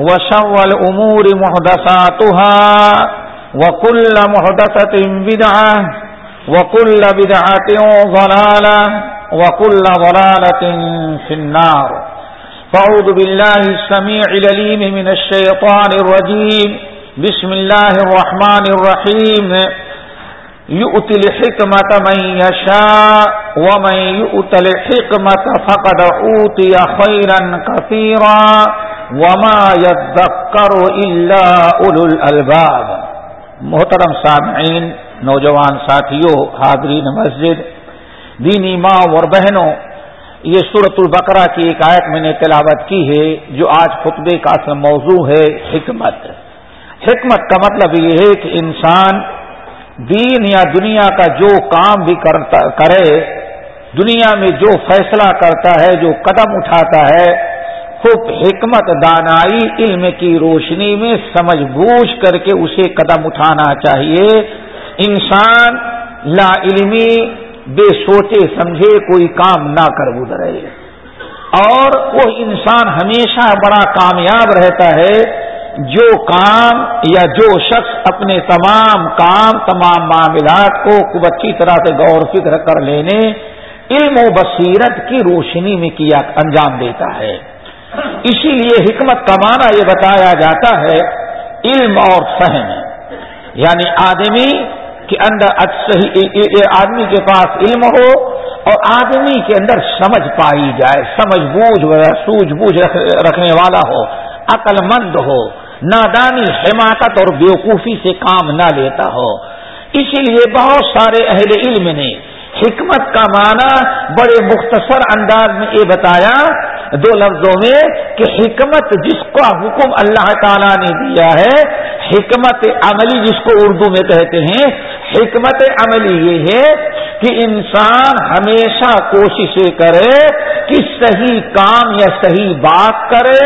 وشر الأمور محدثاتها وكل محدثة بدعة وكل بدعة ضلالة وكل ضلالة في النار. فأعوذ بالله السميع لليم من الشيطان الرجيم. بسم الله الرحمن الرحيم. يؤتي الحكمة من يشاء ومن يؤتي الحكمة فقد أوتي خيرا كثيرا. وما يذكر إلا أولو الألباب محترم سامعین، نوجوان ساتھیوں حاضرین مسجد، دینی ماں اور بہنوں، یہ صورت البقرہ کی ایک آیت میں نے تلاوت کی ہے جو آج خطبے کا اصل موضوع ہے، حکمت۔ حکمت کا مطلب یہ ہے کہ انسان دین یا دنیا کا جو کام بھی کرتا، کرے، دنیا میں جو فیصلہ کرتا ہے، جو قدم اٹھاتا ہے خوب حکمت، دانائی، علم کی روشنی میں سمجھ بوجھ کر کے اسے قدم اٹھانا چاہیے۔ انسان لا علمی، بے سوچے سمجھے کوئی کام نہ کر گزرے۔ اور وہ انسان ہمیشہ بڑا کامیاب رہتا ہے۔ جو کام یا جو شخص اپنے تمام کام، تمام معاملات کو خوب اچھی طرح سے غور فکر کر لینے، علم و بصیرت کی روشنی میں کیا انجام دیتا ہے۔ اسی لیے حکمت کا معنی یہ بتایا جاتا ہے، علم اور فہم۔ یعنی آدمی کے اندر آدمی کے پاس علم ہو اور آدمی کے اندر سمجھ پائی جائے، سمجھ بوجھ سوجھ بوجھ رکھنے والا ہو، عقل مند ہو، نادانی حماقت اور بیوقوفی سے کام نہ لیتا ہو۔ اسی لیے بہت سارے اہل علم نے حکمت کا معنی بڑے مختصر انداز میں یہ بتایا دو لفظوں میں کہ حکمت جس کا حکم اللہ تعالیٰ نے دیا ہے، حکمت عملی جس کو اردو میں کہتے ہیں، حکمت عملی یہ ہے کہ انسان ہمیشہ کوشش کرے کہ صحیح کام یا صحیح بات کرے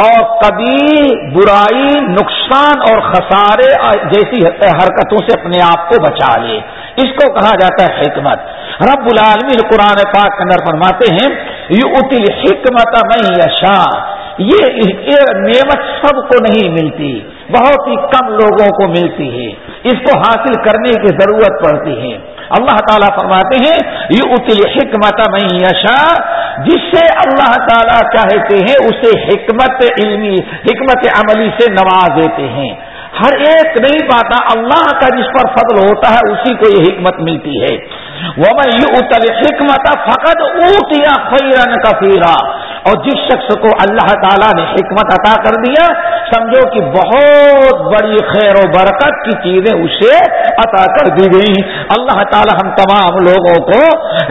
اور کبھی برائی، نقصان اور خسارے جیسی حرکتوں سے اپنے آپ کو بچا لے۔ اس کو کہا جاتا ہے حکمت۔ رب العالمین قرآن پاک کے اندر فرماتے ہیں یہ اتل حکمت میں یشا یہ نعمت سب کو نہیں ملتی، بہت ہی کم لوگوں کو ملتی ہے۔ اس کو حاصل کرنے کی ضرورت پڑتی ہے۔ اللہ تعالیٰ فرماتے ہیں یہ اتل حکمت میں یشا جس سے اللہ تعالیٰ چاہتے ہیں، اسے حکمت علمی، حکمت عملی سے نواز دیتے ہیں۔ ہر ایک نہیں پاتا، اللہ کا جس پر فضل ہوتا ہے، اسی کو یہ حکمت ملتی ہے۔ وہ میں اتر حکمت فقط اوتیا فیرن کفیرا اور جس شخص کو اللہ تعالیٰ نے حکمت عطا کر دیا، سمجھو کہ بہت بڑی خیر و برکت کی چیزیں اسے عطا کر دی گئی اللہ تعالیٰ ہم تمام لوگوں کو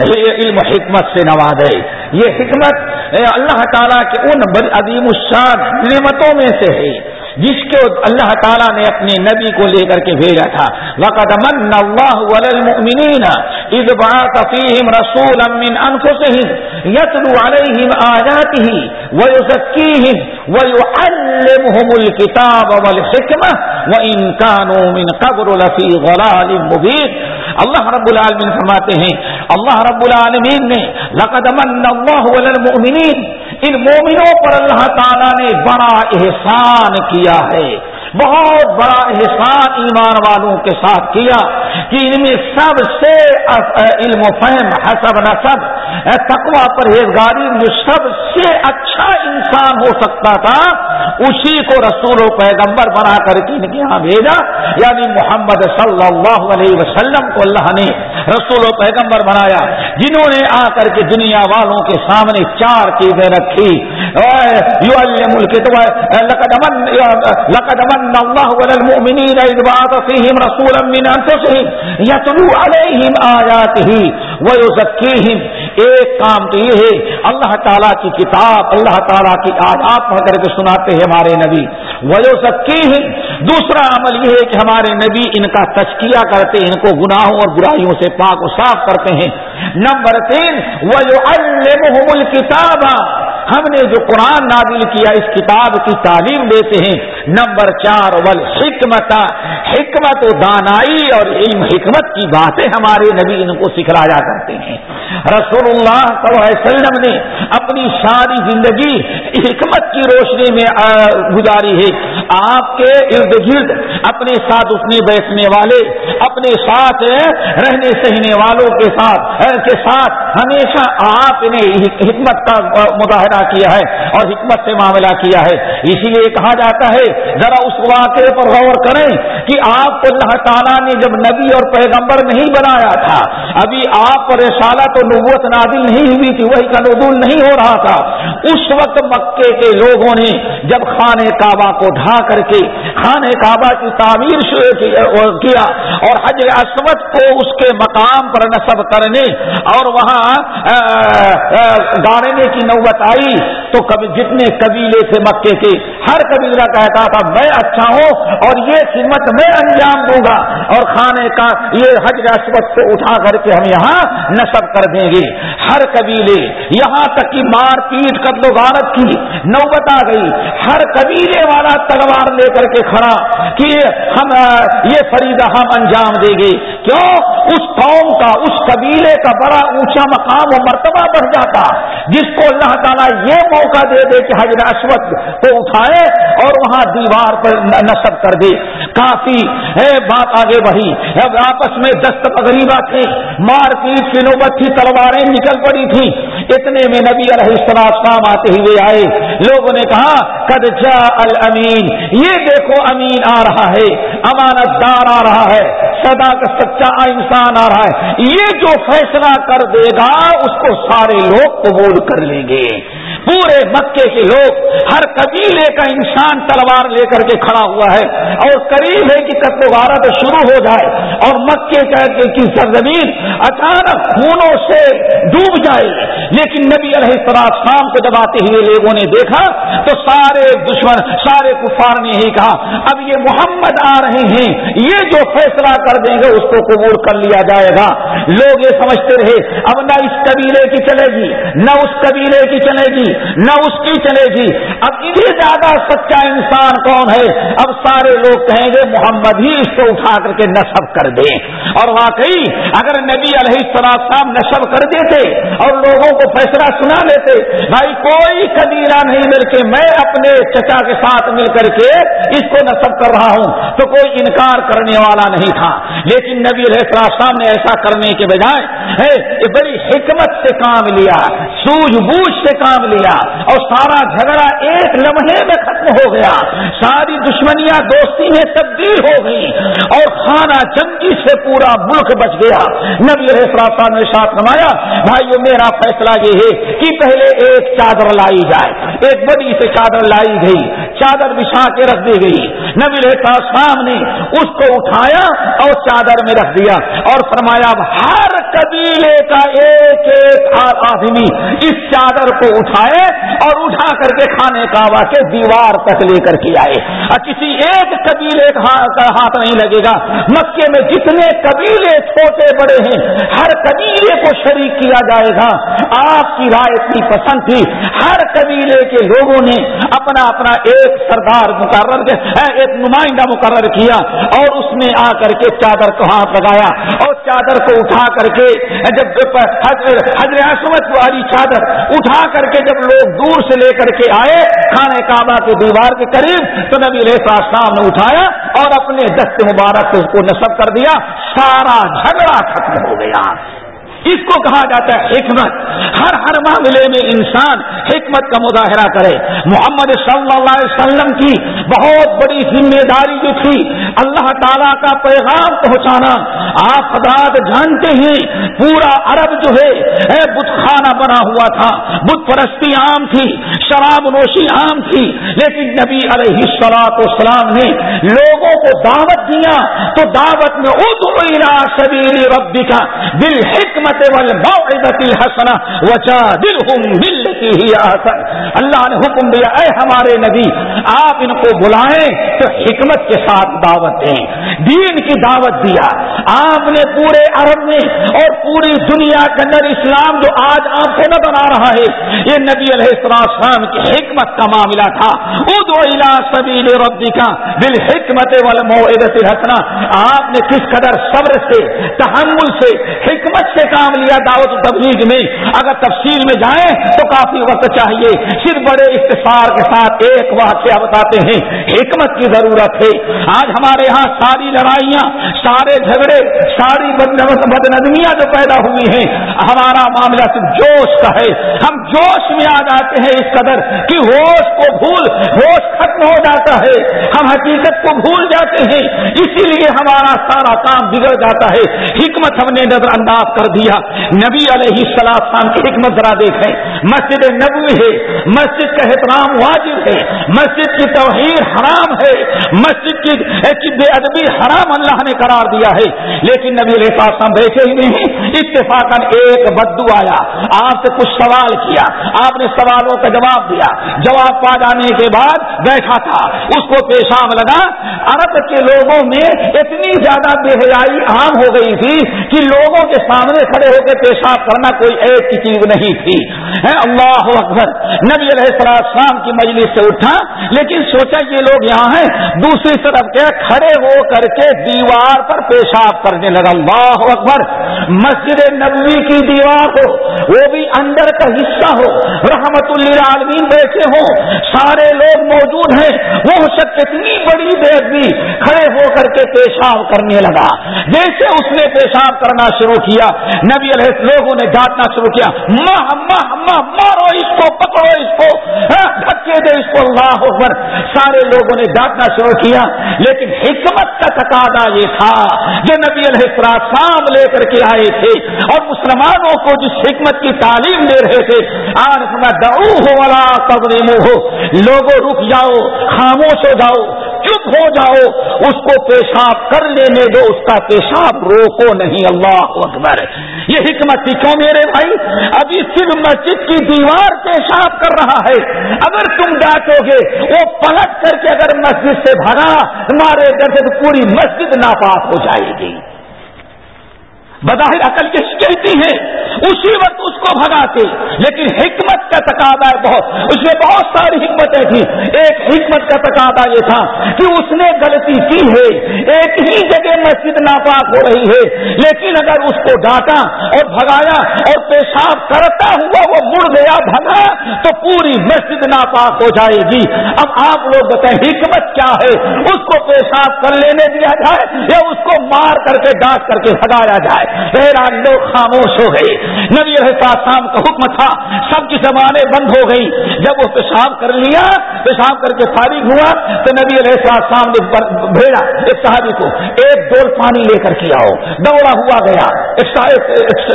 علم حکمت سے نوازے یہ حکمت اللہ تعالیٰ کے ان عظیم الشان نعمتوں میں سے ہے۔ جس کو اللہ تعالیٰ نے اپنے نبی کو لے کر کے بھیجا تھا۔ وقت من اللہ اذ بعث فيهم رسولا من انفسهم يتلو عليهم آياته ويزكيهم ويعلمهم الكتاب والحكمة وإن كانوا من قبل لفي ضلال مبين۔ اللہ رب العالمین فرماتے ہیں، اللہ رب العالمین نے، لقد من اللہ علی المؤمنین ان مومنوں پر اللہ تعالی نے بڑا احسان کیا ہے۔ بہت بڑا احسان ایمان والوں کے ساتھ کیا کہ ان میں سب سے علم و فہم، حسب نصب تقوا پرہیزگاری جو سب سے اچھا انسان ہو سکتا تھا، اسی کو رسول و پیغمبر بنا کر کے ان کے یہاں بھیجا۔ یعنی محمد صلی اللہ علیہ وسلم کو اللہ نے رسول و پیغمبر بنایا، جنہوں نے آ کر کے دنیا والوں کے سامنے چار چیزیں رکھی۔ یو ملک لقد من الله على المؤمنين إذ بعث فيهم رسولا من أنفسهم يتلو عليهم آياته ويزكيهم. ایک کام تو یہ ہے، اللہ تعالیٰ کی کتاب، اللہ تعالیٰ کی آیات پڑھ کر کے سناتے ہیں ہمارے نبی۔ وجو سکی دوسرا عمل یہ ہے کہ ہمارے نبی ان کا تشکیہ کرتے ہیں، ان کو گناہوں اور برائیوں سے پاک و صاف کرتے ہیں۔ نمبر تین وجو الکتاب ہم نے جو قرآن نازل کیا اس کتاب کی تعلیم دیتے ہیں، نمبر چار ول حکمت حکمت و دانائی اور علم حکمت کی باتیں ہمارے نبی ان کو سکھلایا کرتے ہیں۔ رسول اللہ صلی اللہ علیہ وسلم نے اپنی ساری زندگی حکمت کی روشنی میں گزاری ہے۔ آپ کے ارد گرد اپنے ساتھ اٹھنے بیٹھنے والے، اپنے ساتھ رہنے سہنے والوں کے ساتھ کے ساتھ ہمیشہ آپ نے حکمت کا مظاہرہ کیا ہے اور حکمت سے معاملہ کیا ہے۔ اسی لیے کہا جاتا ہے، ذرا اس واقعے پر غور کریں کہ آپ کو اللہ تعالیٰ نے جب نبی اور پیغمبر نہیں بنایا تھا، ابھی آپ پر رسالت و نبوت نادل نہیں ہوئی تھی، وہی کا نبول نہیں ہو رہا تھا۔ اس وقت مکے کے لوگوں نے جب خانہ کعبہ کو ڈھا کر کے خانہ کعبہ کی تعمیر کیا اور حج اسمت کو اس کے مقام پر نصب کرنے اور وہاں گاڑنے کی نوبت آئی، تو کبھی جتنے قبیلے تھے مکے کے، ہر قبیلہ کہتا تھا، میں اچھا ہوں اور یہ خدمت میں انجام دوں گا اور کھانے کا یہ حج رسمت کو اٹھا کر کے ہم یہاں نصب کر دیں گے۔ ہر قبیلے یہاں تک کہ مار پیٹ قتل و غارت کی نوبت آ گئی۔ ہر قبیلے والا تلوار لے کر کے کھڑا کہ ہم، یہ فریدہ ہم انجام دیں گے۔ کیوں؟ اس قوم کا، اس قبیلے کا بڑا اونچا مقام و مرتبہ بڑھ جاتا۔ جس کو اللہ تعالیٰ یہ موقع دے دے کہ حضرت اشوت کو اٹھائے اور وہاں دیوار پر نصب کر دے۔ کافی ہے بات آگے بڑھی۔ آپس میں دست غریبا تھے مار پیٹ کی نوبت تھی، تلواریں نکل پڑی تھی اتنے میں نبی علیہ السلام آتے ہوئے آئے۔ لوگوں نے کہا، قد جا الامین، یہ دیکھو امین آ رہا ہے، امانت دار آ رہا ہے سدا کا سچا انسان آ رہا ہے۔ یہ جو فیصلہ کر دے گا، اس کو سارے لوگ قبول کر لیں گے۔ پورے مکے کے لوگ ہر قبیلے کا انسان تلوار لے کر کے کھڑا ہوا ہے اور قریب ہے کہ قتل غارت شروع ہو جائے اور مکے کی سرزمین اچانک خونوں سے ڈوب جائے۔ لیکن نبی علیہ السلام شام کو دباتے ہوئے لوگوں نے دیکھا تو سارے دشمن، سارے کفار نے ہی کہا، اب یہ محمد آ رہے ہیں، یہ جو فیصلہ کر دیں گے اس کو قبول کر لیا جائے گا۔ لوگ یہ سمجھتے رہے، اب نہ اس قبیلے کی چلے گی، نہ اس قبیلے کی چلے گی نہ اس کی چلے گی۔ اب ادھر زیادہ سچا انسان کون ہے؟ اب سارے لوگ کہیں گے، محمد ہی اس کو اٹھا کر کے نصب کر دیں۔ اور واقعی اگر نبی علیہ السلام نصب کر دیتے اور لوگوں کو فیصلہ سنا لیتے بھائی کوئی قبیلہ نہیں مل کے میں اپنے چچا کے ساتھ مل کر کے اس کو نصب کر رہا ہوں۔ تو کوئی انکار کرنے والا نہیں تھا۔ لیکن نبی علیہ السلام نے ایسا کرنے کے بجائے بڑی حکمت سے کام لیا، سوجھ بوجھ سے کام لیا۔ لیا اور سارا جھگڑا ایک لمحے میں ختم ہو گیا۔ ساری دشمنیاں دوستی میں تبدیل ہو گئی اور خانہ جنگی سے پورا ملک بچ گیا۔ نبی صاحب نے ساتھ نمایا بھائی میرا فیصلہ یہ ہے کہ پہلے ایک چادر لائی جائے۔ ایک بڑی سے چادر لائی گئی، چادر بچھا کے رکھ دی گئی۔ نبی صاحب نے اس کو اٹھایا اور چادر میں رکھ دیا اور فرمایا ہر قبیلے کا ایک ایک آدمی اس چادر کو اٹھائے اور اٹھا کر کے کھانے کعبہ کے دیوار تک لے کر کے آئے۔ اور کسی ایک قبیلے ہاں- کا ہاتھ نہیں لگے گا۔ مکے میں جتنے قبیلے چھوٹے بڑے ہیں، ہر قبیلے کو شریک کیا جائے گا۔ آپ کی رائے اتنی پسند تھی۔ ہر قبیلے کے لوگوں نے اپنا اپنا ایک سردار مقرر ایک نمائندہ مقرر کیا اور اس نے آ کر کے چادر کو ہاتھ لگایا اور چادر کو اٹھا کر کے جب حضرت والی چادر اٹھا کر کے جب لوگ دور سے لے کر کے آئے کھانے کعبہ کے دیوار کے قریب، تو نبی علیہ شام نے اٹھایا اور اپنے دست مبارک کو نصب کر دیا، سارا جھگڑا ختم ہو گیا۔ اس کو کہا جاتا ہے حکمت، ہر ہر معاملے میں انسان حکمت کا مظاہرہ کرے۔ محمد صلی اللہ علیہ وسلم کی بہت بڑی ذمہ داری جو تھی، اللہ تعالیٰ کا پیغام پہنچانا۔ آپ حضرات جانتے ہیں، پورا عرب جو ہے بت خانہ بنا ہوا تھا۔ بت پرستی عام تھی، شراب نوشی عام تھی۔ لیکن نبی علیہ السلاط اسلام نے لوگوں کو دعوت دیا۔ تو دعوت میں ادو سبیل ربی کا دل حسنا ہی حسن اللہ نے حکم دیا، اے ہمارے نبی، آپ ان کو بلائیں تو حکمت کے ساتھ دعوت دیں۔ دین کی دعوت دیا۔ آپ نے پورے عرب میں اور پوری دنیا کے اندر اسلام جو آج آپ کو نہ بنا رہا ہے، یہ نبی علیہ السلام کی حکمت کا معاملہ تھا۔ ادو سبیل ربی کا دل حکمت والموعدت حسنا آپ نے کس قدر صبر سے، تحمل سے، حکمت سے کام لیا دعوت تبلیغ میں، اگر تفصیل میں جائیں تو کافی وقت چاہیے۔ صرف بڑے اختصار کے ساتھ ایک واقعہ بتاتے ہیں۔ حکمت کی ضرورت ہے۔ آج ہمارے یہاں ساری لڑائیاں، سارے جھگڑے، ساری بدنمیاں جو پیدا ہوئی ہیں، ہمارا معاملہ صرف جوش کا ہے۔ ہم جوش میں آ جاتے ہیں اس قدر کہ ہوش کو بھول، ہوش ختم ہو جاتا ہے۔ ہم حقیقت کو بھول جاتے ہیں۔ اسی لیے ہمارا سارا کام بگڑ جاتا ہے۔ حکمت ہم نے نظر انداز کر دیا۔ نبی علیہ السلام کی حکمت ذرا دیکھیں۔ مسجد نبوی ہے، مسجد کا احترام واجب ہے، مسجد کی توحیر حرام ہے، مسجد کی بے ادبی حرام اللہ نے قرار دیا ہے۔ لیکن نبی علیہ السلام بیٹھے ہوئے ہیں اتفاق ایک بدو آیا۔ آپ سے کچھ سوال کیا، آپ نے سوالوں کا جواب دیا۔ جواب پا جانے کے بعد بیٹھا تھا، اس کو پیشاب لگا۔ عرب کے لوگوں میں اتنی زیادہ بے حیائی عام ہو گئی تھی کہ لوگوں کے سامنے کھڑے ہو کے پیشاب کرنا کوئی ایک کی چیز نہیں تھی۔ اللہ اکبر۔ نبی علیہ السلام کی مجلس سے اٹھا، لیکن سوچا یہ لوگ یہاں ہیں، دوسری طرف کے کھڑے ہو کر کے دیوار پر پیشاب کرنے لگا۔ اللہ اکبر۔ مسجد نبوی کی دیوار ہو، وہ بھی اندر کا حصہ ہو۔ رحمت اللہ عالمین بیٹھے ہوں۔ سارے لوگ موجود ہیں۔ وہ شک اتنی بڑی بے کھڑے ہو کر کے پیشاب کرنے لگا۔ جیسے اس نے پیشاب کرنا شروع کیا نبی علیہ لوگوں نے ڈانٹنا شروع کیا۔ ماہ ماہ ماہ مارو اس کو، پکڑو اس کو۔ ہاں، دھکے دے اس کو، اللہ اکبر۔ سارے لوگوں نے ڈانٹنا شروع کیا۔ لیکن حکمت کا تقاضا یہ تھا جو نبی علیہ السلام لے کر کے آئے تھے اور مسلمانوں کو جس حکمت کی تعلیم دے رہے تھے، آج دعو ہو والا قبر ہو لوگوں، رک جاؤ، خاموش ہو جاؤ۔ چپ ہو جاؤ، اس کو پیشاب کر لینے دو، اس کا پیشاب روکو نہیں، اللہ اکبر۔ یہ حکمت سیکھو میرے بھائی؟ ابھی صرف مسجد کی دیوار پیشاب کر رہا ہے۔ اگر تم ڈانٹو گے، وہ پلٹ کر کے اگر مسجد سے بھرا، تمہارے گھر سے تو پوری مسجد ناپاک ہو جائے گی۔ بظاہر عقل کس کہتی ہے اسی وقت اس کو بھگاتے لیکن حکمت کا تقاضا ہے بہت۔ اس میں بہت ساری حکمتیں تھیں۔ ایک حکمت کا تقاضا یہ تھا کہ اس نے غلطی کی ہے۔ ایک ہی جگہ مسجد ناپاک ہو رہی ہے۔ لیکن اگر اس کو ڈانٹا اور بھگایا اور پیشاب کرتا ہوا وہ مڑ گیا بھگا، تو پوری مسجد ناپاک ہو جائے گی۔ اب آپ لوگ بتائیں، حکمت کیا ہے؟ اس کو پیشاب کر لینے دیا جائے یا اس کو مار کر کے ڈانٹ کر کے بھگایا جائے؟ لوگ خاموش ہو گئے۔ نبی شام کا حکم تھا، سب کی زبانیں بند ہو گئی جب وہ پیشاب کر لیا، پیشاب کر کے فارغ ہوا، تو نبی علیہ شام نے بھیجا ایک صحابی کو، ایک ڈول پانی لے کر کے آؤ دوڑا ہوا گیا۔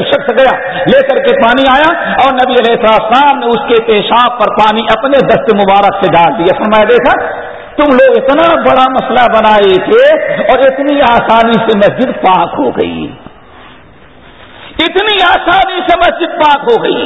شخص گیا۔ لے کر کے پانی آیا اور نبی علیہ السلام نے اس کے پیشاب پر پانی اپنے دست مبارک سے ڈال دیا۔ فرمایا، دیکھا، تم لوگ اتنا بڑا مسئلہ بنائے تھے اور اتنی آسانی سے مسجد پاک ہو گئی۔ اتنی آسانی سے مسجد پاک ہو گئی۔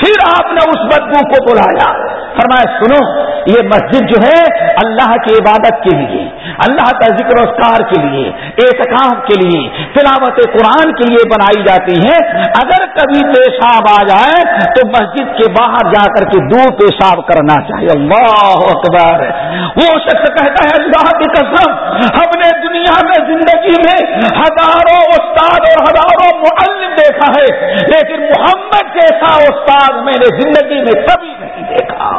پھر آپ نے اس بدبو کو بلایا۔ فرمایا، سنو، یہ مسجد جو ہے اللہ کی عبادت کے لیے، اللہ کا ذکر اسکار کے لیے اعتکاف کے لیے، تلاوت قرآن کے لیے بنائی جاتی ہے۔ اگر کبھی پیشاب آ جائے، تو مسجد کے باہر جا کر کے دور پیشاب کرنا چاہیے۔ اللہ اکبر۔ وہ شخص کہتا ہے، اللہ کی قسم، ہم نے دنیا میں زندگی میں ہزاروں استاد اور ہزاروں معلم دیکھا ہے، لیکن محمد جیسا استاد میں نے زندگی میں کبھی نہیں دیکھا۔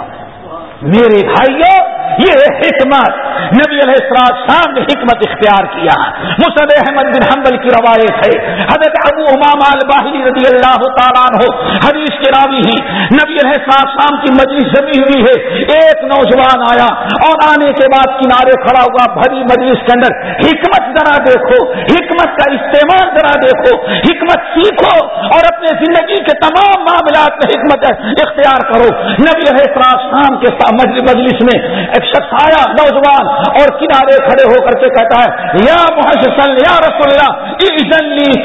میرے بھائیوں یہ حکمت نبی علیہ السلام شام نے حکمت اختیار کیا۔ مسد احمد بن حنبل کی روایت ہے۔ حضرت ابو امام الباہلی رضی اللہ تعالیٰ ہو حدیث کے راوی ہی نبی علیہ السلام شام کی مجلس جمی ہوئی ہے۔ ایک نوجوان آیا اور آنے کے بعد کنارے کھڑا ہوا بھری مجلس کے اندر، حکمت ذرا دیکھو، حکمت کا استعمال ذرا دیکھو، حکمت سیکھو اور اپنے زندگی کے تمام معاملات میں حکمت اختیار کرو۔ نبی علیہ السلام شام کے ساتھ مجلس میں ایک شخص آیا، نوجوان، اور کنارے کھڑے ہو کر کے کہتا ہے، یا محسن یا رسول اللہ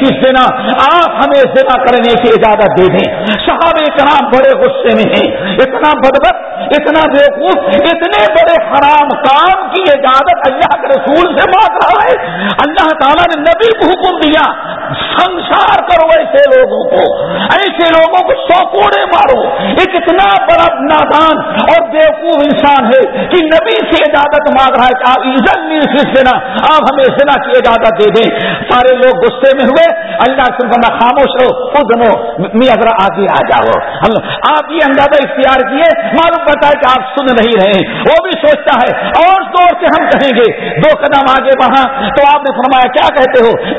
دینا آپ ہمیں زنا کرنے کی اجازت دے دیں۔ صحابہ کرام بڑے غصے میں ہیں۔ اتنا بدبت اتنا بیوقوف، اتنے بڑے حرام کام کی اجازت اللہ کے رسول سے مانگ رہا ہے۔ اللہ تعالیٰ نے نبی کو حکم دیا، سنسار کرو ایسے لوگوں کو۔ ایسے لوگوں کو سو کوڑے مارو۔ ایک اتنا بڑا نادان اور بیوقوف بیوقوف انسان ہے کہ نبی سے اجازت مانگ رہا ہے کہ آپ عزت نہیں دینا آپ ہمیں سنا کی اجازت دے دیں۔ سارے لوگ غصے میں ہوئے۔ اللہ سے بندہ خاموش رہو۔ خود نو میں اگر آگے آ جاؤ۔ آپ یہ اندازہ اختیار کیے، معلوم پڑتا ہے کہ آپ سن نہیں رہے وہ بھی سوچتا ہے۔ اور زور سے ہم کہیں گے، دو قدم آگے وہاں تو آپ نے فرمایا، کیا کہتے ہو؟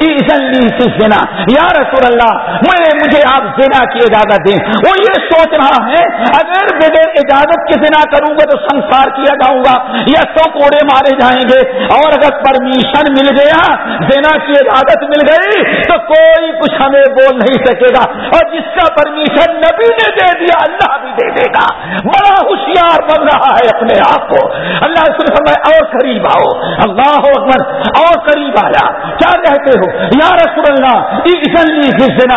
زنا یا رسول اللہ، میں، مجھے آپ زنا کی اجازت دیں۔ وہ یہ سوچ رہا ہے، اگر بغیر اجازت کے زنا کروں گا تو سنسار کیا جاؤں گا؟ یا سو کوڑے مارے جائیں گے؟ اور اگر پرمیشن مل گیا دینا کی اجازت مل گئی، تو کوئی کچھ ہمیں بول نہیں سکے گا۔ اور جس کا پرمیشن نبی نے دے دیا، اللہ بھی دے دے گا۔ بڑا ہوشیار بن رہا ہے اپنے آپ کو۔ اللہ سمے اور قریب آؤ۔ اللہ اکبر، اور قریب آیا۔ کیا کہتے ہو؟ یا رسول اللہ دینا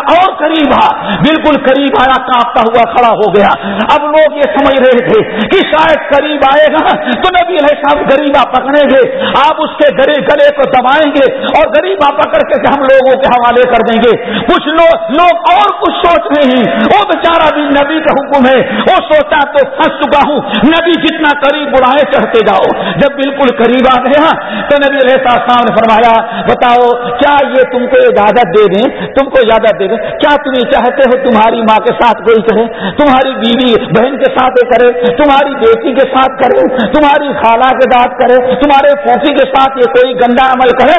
اور قریب آ۔ بالکل قریب آیا، کانپتا ہوا، کھڑا ہو گیا۔ اب لوگ یہ سمجھ رہے تھے کہ شاید قریب آئے گا تو نبی علیہ صاحب غریبا پکڑیں گے آپ اس کے گلے گلے کو دبائیں گے اور غریبا پکڑ کے ہم لوگوں کے حوالے کر دیں گے کچھ لوگ لوگ اور کچھ سوچ رہے ہیں وہ بیچارہ بھی نبی کا حکم ہے وہ سوچا تو پھنس چکا ہوں نبی جتنا قریب بلائے چڑھتے جاؤ جب بالکل قریب آ گیا ہاں تو نبی علیہ صاحب نے فرمایا بتاؤ کیا یہ تم کو اجازت دے دیں تم کو اجازت دے دیں کیا تمہیں چاہتے ہو تمہاری ماں کے ساتھ کوئی کرے تمہاری بیوی بہن کے ساتھ کرے تمہاری بیٹی کے ساتھ کرے تمہاری خالہ کے ساتھ کرے تمہارے پھوپھی کے ساتھ یہ کوئی گندا عمل کرے۔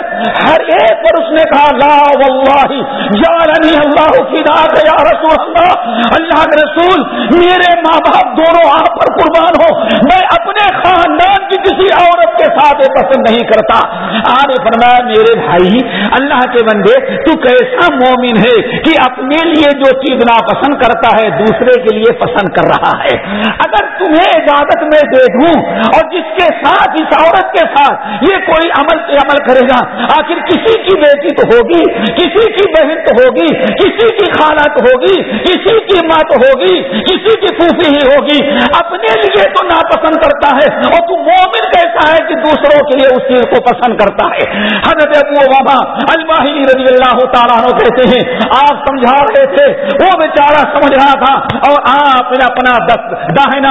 ہر ایک پر اس نے کہا، لا واللہ جعلنی اللہ کی رات یا رسول اللہ اللہ کے رسول، میرے ماں باپ دونوں آپ پر قربان ہو۔ میں اپنے خاندان کی کسی عورت کے ساتھ یہ پسند نہیں کرتا۔ آنے فرمایا، میرے بھائی، اللہ کے بندے، تو کیسا مومن ہے کہ اپنے لیے جو چیز ناپسند کرتا ہے، دوسرے کے لیے پسند کر رہا ہے۔ اگر تمہیں اجازت میں دے دوں اور جس کے ساتھ اس عورت کے ساتھ یہ کوئی عمل سے عمل کرے گا، آخر کسی کی بیٹی تو ہوگی، کسی کی بہن تو ہوگی، کسی کی خالہ تو ہوگی، کسی کی ماں تو ہوگی، کسی کی پھوپھی ہی ہوگی۔ اپنے لیے تو ناپسند کرتا ہے اور تو مومن کیسا ہے کہ دوسروں کے لیے اس چیز کو پسند کرتا ہے۔ حضرت ابو بابا الماہی رضی اللہ تعالیٰ کہتے ہیں، آپ سمجھا رہے تھے، وہ بیچارہ سمجھ رہا تھا اور آپ نے اپنا دست داہنا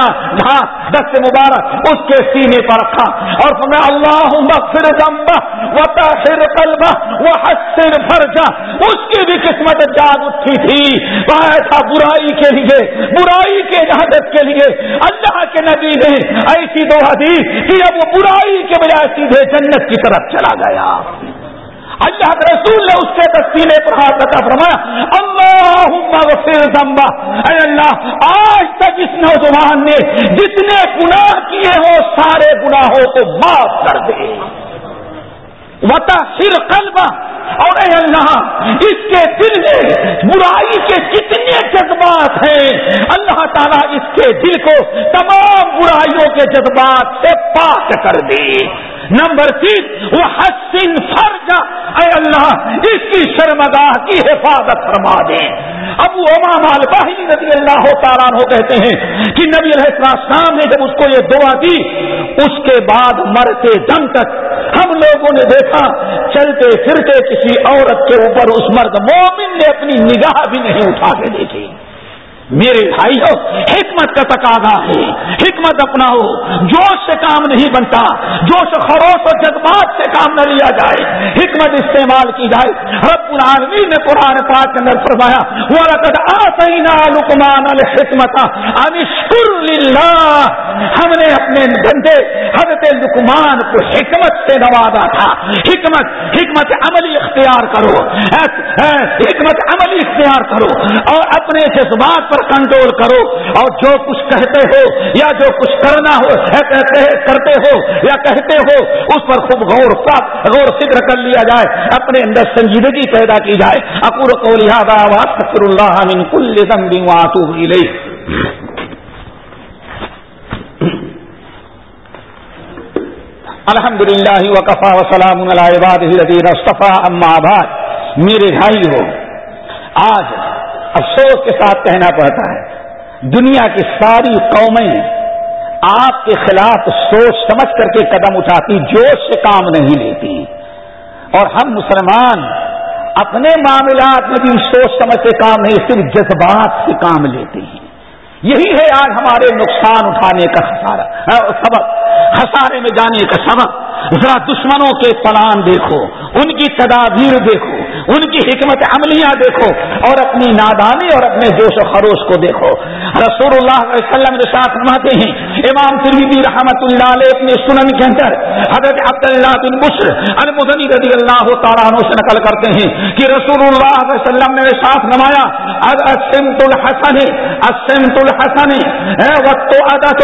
دست مبارک اس کے سینے پر رکھا۔ اور میں اللہ مغفر ذنبہ وطاہر قلبہ وحسن فرجہ۔ اس کی بھی قسمت جاگ اٹھی تھی۔ تھا برائی کے لیے، برائی کے جہادت کے لیے۔ اللہ کے نبی نے ایسی دو حدیث کہ اب وہ برائی کے بجائے سیدھے جنت کی طرف چلا گیا۔ اللہ کے رسول نے اس کے تسیلے پر ہاتھ رکھا فرمایا اللہ اے اللہ، آج تک اس نوجوان نے جتنے گناہ کیے ہو سارے گناہوں کو معاف کر دے۔ وتا سر قلبہ اور اے اللہ، اس کے دل میں برائی کے جتنے جذبات ہیں۔ اللہ تعالیٰ اس کے دل کو تمام برائیوں کے جذبات سے پاک کر دے۔ نمبر تین وہ حسن فرجا اے اللہ، اس کی شرمگاہ کی حفاظت فرما دیں ابو امام الباہی نبی اللہ تعالیٰ ہو کہتے ہیں کہ نبی علیہ السلام نے جب اس کو یہ دعا دی، اس کے بعد مرتے دم تک ہم لوگوں نے دیکھا، چلتے پھرتے کسی عورت کے اوپر اس مرد مومن نے اپنی نگاہ بھی نہیں اٹھا کے دیکھی۔ میرے بھائی ہو، حکمت کا تقاضا ہے۔ حکمت اپنا ہو۔ جوش سے کام نہیں بنتا۔ جوش خروش اور جذبات سے کام نہ لیا جائے۔ حکمت استعمال کی جائے۔ رب العالمین نے قرآن پاک کے اندر فرمایا لکمان الحکمت انشکر للہ ہم نے اپنے بندے حضرت لکمان کو حکمت سے نوازا تھا۔ حکمت حکمت عملی اختیار کرو۔ حکمت عملی اختیار کرو۔ اور اپنے جذبات پر کنٹرول کرو اور جو کچھ کہتے ہو یا جو کچھ کرنا ہو کرتے ہو یا کہتے ہو، اس پر خوب غور غور فکر کر لیا جائے، اپنے اندر سنجیدگی پیدا کی جائے۔ اکور کو لہٰذا فکر اللہ من کل ذنب الیہ۔ الحمد للہ وکفا وسلام عباد الذین اما بعد۔ میرے بھائی ہو آج افسوس کے ساتھ کہنا پڑتا ہے، دنیا کی ساری قومیں آپ کے خلاف سوچ سمجھ کر کے قدم اٹھاتی، جوش سے کام نہیں لیتی۔ اور ہم مسلمان اپنے معاملات میں بھی سوچ سمجھ کے کام نہیں، صرف جذبات سے کام لیتے ہیں۔ یہی ہے آج ہمارے نقصان اٹھانے کا خسارہ سبق، خسارے میں جانے کا سبق۔ ذرا دشمنوں کے پلان دیکھو، ان کی تدابیر دیکھو۔ ان کی حکمت عملیاں دیکھو اور اپنی نادانی اور اپنے جوش و خروش کو دیکھو۔ رسول اللہ علیہ وسلم کے ساتھ فرماتے ہیں، امام ترمیدی رحمت اللہ علیہ اپنے سنن کے اندر حضرت عبداللہ بن بشر المدنی رضی اللہ تعالیٰ عنہ سے نقل کرتے ہیں کہ رسول اللہ علیہ وسلم نے ساتھ نمایا السمت الحسن السمت الحسن وقت عدت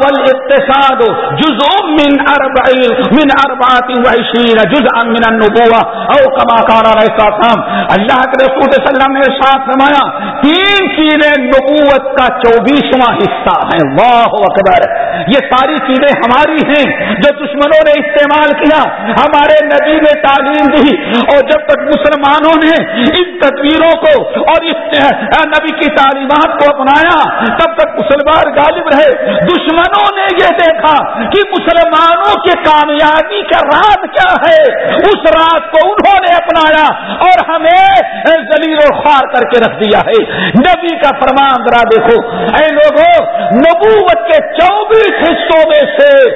والاقتصاد، جزء من اربعین، من اربعات وعشرین جزءا من النبوة او کما کارا رہتا تھا اللہ کے رسول صلی اللہ علیہ وسلم نے ساتھ فرمایا، تین چیزیں نبوت کا چوبیسواں حصہ ہیں واہ اکبر۔ یہ ساری چیزیں ہماری ہیں، جو دشمنوں نے استعمال کیا، ہمارے نبی نے تعلیم دی۔ اور جب تک مسلمانوں نے ان تصویروں کو اور اس نبی کی تعلیمات کو اپنایا، تب تک مسلمان غالب رہے۔ دشمنوں نے یہ دیکھا کہ مسلمانوں کے کامیابی کا راز کیا ہے۔ اس راز کو انہوں نے اپنایا۔ اور ہمیں زلیل و خوار کر کے رکھ دیا ہے۔ نبی کا فرمان ذرا دیکھو۔ اے لوگوں نبوت کے چوبیس حصوں میں سے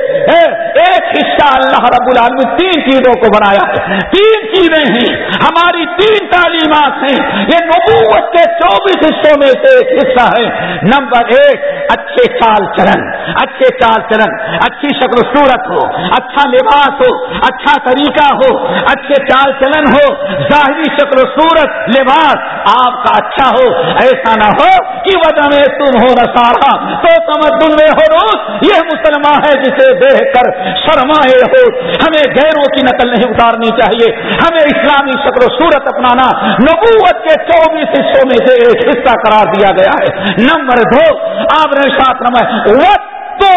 ایک حصہ اللہ رب العالمین تین چیزوں کو بنایا ہے۔ تین چیزیں ہیں۔ ہماری تین تعلیمات ہیں۔ یہ نبوت کے چوبیس حصوں میں سے ایک حصہ ہے۔ نمبر ایک، اچھے چال چلن۔ اچھے چال چلن۔ اچھی شکل صورت ہو۔ اچھا لباس ہو۔ اچھا طریقہ ہو۔ اچھے چال چلن ہو۔ ظاہری شکل و صورت، لباس آپ کا اچھا ہو، ایسا نہ ہو کہ وجہ میں تم ہو سارا۔ تو تمدن میں ہو روز، یہ مسلمان ہے جسے دیکھ کر شرمائے ہو۔ ہمیں غیروں کی نقل نہیں اتارنی چاہیے۔ ہمیں اسلامی شکل و صورت اپنانا۔ نبوت کے چوبیس حصوں میں سے ایک حصہ قرار دیا گیا ہے۔ نمبر دو، آپ نے ساتھ نمبر تو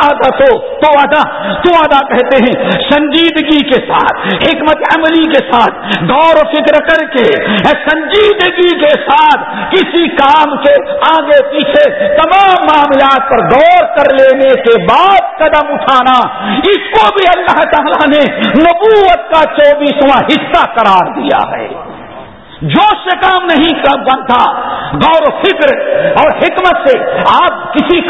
تو تو ادا تو ادا کہتے ہیں سنجیدگی کے ساتھ، حکمت عملی کے ساتھ، غور و فکر کر کے سنجیدگی کے ساتھ کسی کام کے آگے پیچھے تمام معاملات پر غور کر لینے کے بعد قدم اٹھانا، اس کو بھی اللہ تعالیٰ نے نبوت کا چوبیسواں حصہ قرار دیا ہے۔ جوش سے کام نہیں بنتا غور و فکر اور حکمت سے آپ کسی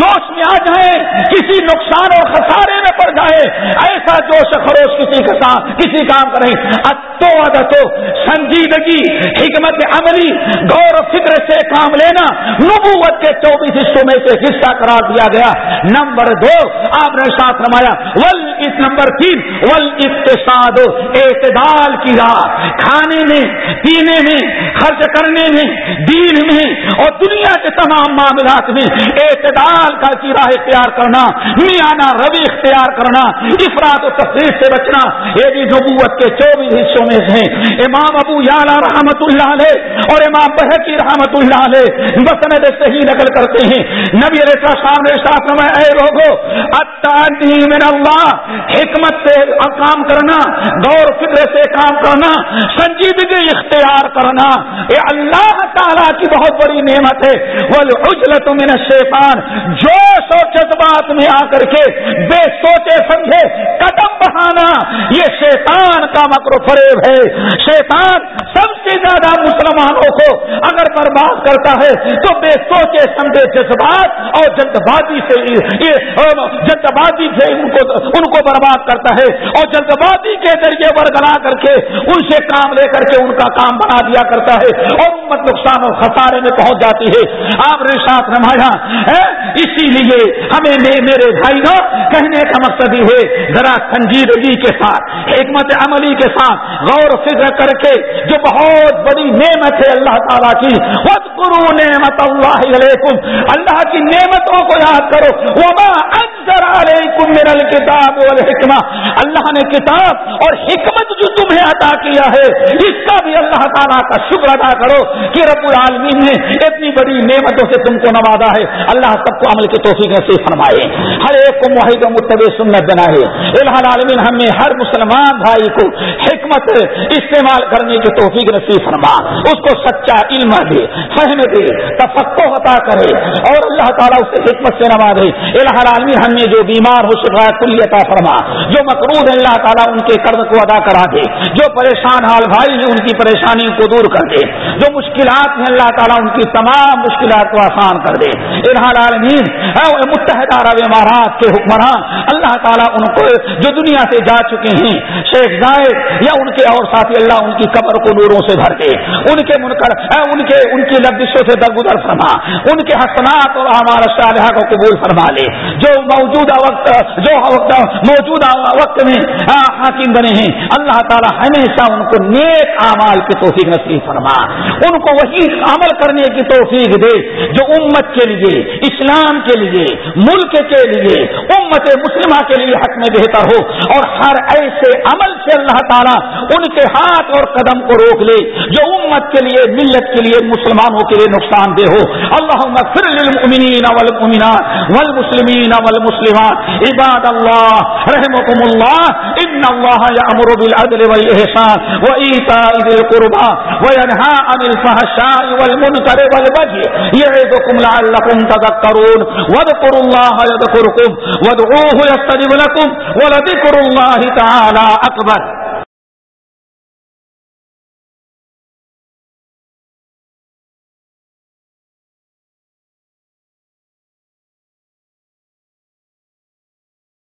جوش میں آ جائیں، کسی نقصان اور خسارے میں پڑ جائیں، ایسا جوش خروش کسی کے ساتھ، کسی کام کریں اتو ادتو سنجیدگی، حکمت عملی، غور و فکر سے کام لینا، نبوت کے چوبیس حصوں میں سے حصہ قرار دیا گیا۔ نمبر دو، آپ نے ساتھ رمایا ول اس نمبر تین، ول اقتصاد اعتدال کی راہ۔ کھانے میں پینے میں، خرچ کرنے میں، دین میں اور دنیا کے تمام معاملات میں اعتدال کا کی راہ اختیار کرنا، میانہ روی اختیار کرنا، افراد و تفریح سے بچنا، یہ بھی نبوت کے چوبیس حصوں میں سے امام ابو یالا رحمت اللہ علیہ اور امام بحقی رحمت اللہ علیہ بسند صحیح نقل کرتے ہیں۔ نبی علیہ السلام نے ساتھ میں اے لوگو من اللہ، حکمت سے کام کرنا، غور فکر سے کام کرنا، سنجیدگی اختیار کرنا۔ یہ اللہ تعالیٰ کی بہت بڑی نعمت ہے۔ وہ اجلت من الشیطان جو سوچت بات میں آ کر کے بے سوچے سمجھے قدم بہانا یہ شیطان کا مکر فریب ہے۔ شیطان سب سے زیادہ مسلمانوں کو اگر برباد کرتا ہے، تو بے سوچے سمجھے جذبات اور جلد بازی سے جلد بازی سے ان کو ان کو برباد کرتا ہے۔ اور جلد بازی کے ذریعے برگلا کر کے ان سے کام لے کر کے ان کا کام بنا دیا کرتا ہے اور امت نقصان اور خسارے میں پہنچ جاتی ہے۔ آپ نے ساتھ رمایا اسی لیے ہمیں میرے بھائی نا، کہنے کا مقصد یہ ہے، ذرا سنجیدگی کے ساتھ، حکمت عملی کے ساتھ غور و فکر کر کے، جو بہت بڑی نعمت ہے اللہ تعالیٰ کی وط کرو نعمت اللہ علیکم۔ اللہ کی نعمتوں کو یاد کرو۔ وما انزل علیکم من الکتاب والحکمہ۔ اللہ نے کتاب اور حکمت جو تمہیں عطا کیا ہے، اس کا بھی اللہ اللہ تعالیٰ کا شکر ادا کرو کہ رب العالمین نے اتنی بڑی نعمتوں سے تم کو نوازا ہے۔ اللہ سب کو عمل کی توفیق سے فرمائے۔ ہر ایک کو معاہد متب سنت بنائے الحال عالمین ہم نے ہر مسلمان بھائی کو حکمت استعمال کرنے کی توفیق نصیب فرما۔ اس کو سچا علم دے، فہم دے تفقو عطا کرے۔ اور اللہ تعالیٰ اسے حکمت سے نوازے۔ الحال عالمین ہم نے جو بیمار ہو شکا کلی عطا فرما۔ جو مقروض ہے اللہ تعالیٰ ان کے قرض کو ادا کرا دے۔ جو پریشان حال بھائی ہیں، ان کی پریشانی کو دور کر دے، جو مشکلات ہیں اللہ تعالیٰ ان کی تمام مشکلات کو آسان کر دے۔ الحال عالمین متحدہ عرب امارات کے حکمران، اللہ تعالیٰ ان کو جو دنیا سے جا چکے ہیں، شیخ زائد یا ان کے اور ساتھی اللہ ان کی قبر کو نوروں سے بھر دے۔ ان کے منکر ان کے، ان کی لفظوں سے درگزر فرما۔ ان کے حسنات اور ہمارا شاہ کو قبول فرما لے۔ جو موجودہ وقت، جو وقت، موجودہ وقت میں حاکم بنے ہیں۔ اللہ تعالیٰ ہمیشہ ان کو نیک اعمال کی توفیق نصیب فرما۔ ان کو وہی عمل کرنے کی توفیق دے جو امت کے لیے، اسلام کے لیے، ملک کے لیے، امت مسلمہ کے لیے حق میں بہتر ہو۔ اور ہر ایسے عمل سے اللہ تعالیٰ ان کے ہاتھ اور قدم کو روک لے جو امت کے لیے، ملت کے لیے، مسلمانوں کے لیے نقصان دہ ہو۔ اللہ پھر للمؤمنین والمؤمنات والمسلمین والمسلمات۔ عباد اللہ رحمكم اللہ، ان ان الله يأمر بالعدل والإحسان وإيتاء ذي القربى وينهى عن الفحشاء والمنكر والبغي يعظكم لعلكم تذكرون واذكروا الله يذكركم وادعوه يستجب لكم ولذكر الله تعالى أكبر